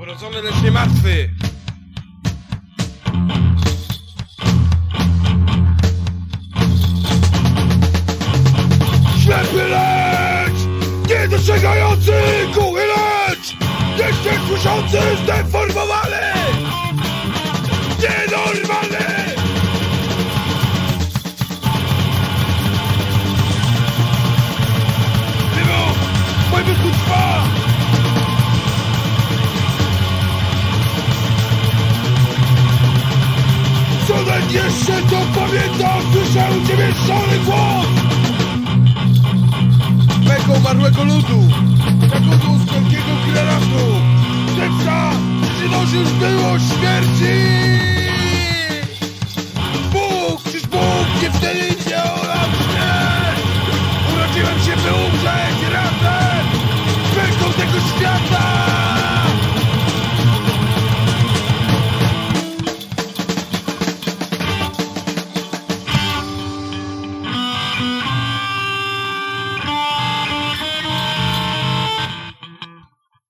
Urodzony, lecz nie martwy. Ślepy leć! Niedostrzegający! Głuchy leć! Jeszcze słyszący zdeformowany! Jeszcze to pamiętam! Słyszał u ciebie szalony głos! Mego umarłego ludu! Tego z wielkiego killeratu! Zemsta! Przynosi już było śmierci! Bóg! Czyż Bóg nie wtedy